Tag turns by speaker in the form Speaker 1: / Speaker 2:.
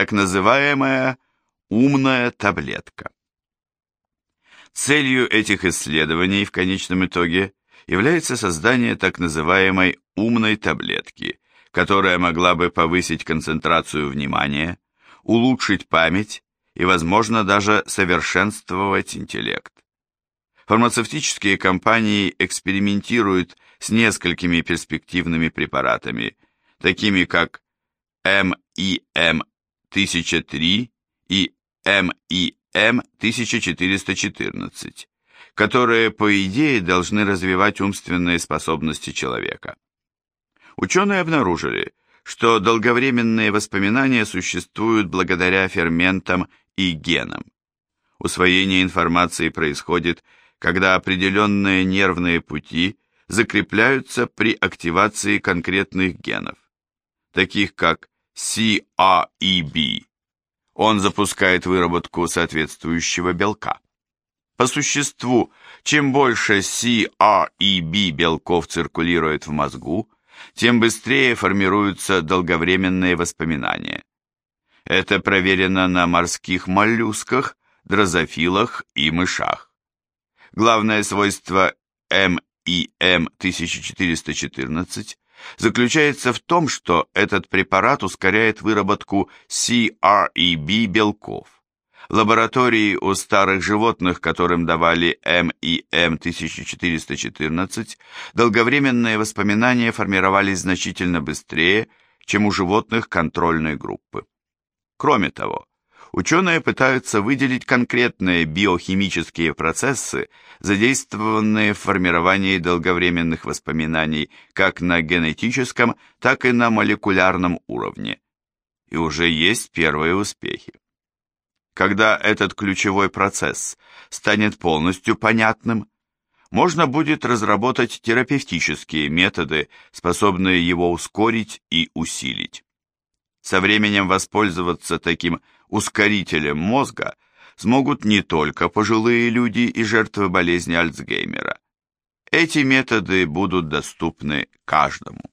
Speaker 1: так называемая умная таблетка. Целью этих исследований в конечном итоге является создание так называемой умной таблетки, которая могла бы повысить концентрацию внимания, улучшить память и, возможно, даже совершенствовать интеллект. Фармацевтические компании экспериментируют с несколькими перспективными препаратами, такими как МИМ-1003 и МИМ-1414, которые, по идее, должны развивать умственные способности человека. Ученые обнаружили, что долговременные воспоминания существуют благодаря ферментам и генам. Усвоение информации происходит, когда определенные нервные пути закрепляются при активации конкретных генов, таких как CREB. Он запускает выработку соответствующего белка. По существу, чем больше CREB белков циркулирует в мозгу, тем быстрее формируются долговременные воспоминания. Это проверено на морских моллюсках, дрозофилах и мышах. Главное свойство МИМ-1414 заключается в том, что этот препарат ускоряет выработку CREB белков. В лаборатории у старых животных, которым давали МИМ-1414, долговременные воспоминания формировались значительно быстрее, чем у животных контрольной группы. Кроме того, ученые пытаются выделить конкретные биохимические процессы, задействованные в формировании долговременных воспоминаний как на генетическом, так и на молекулярном уровне. И уже есть первые успехи. Когда этот ключевой процесс станет полностью понятным, можно будет разработать терапевтические методы, способные его ускорить и усилить. Со временем воспользоваться таким ускорителем мозга смогут не только пожилые люди и жертвы болезни Альцгеймера. Эти методы будут доступны каждому.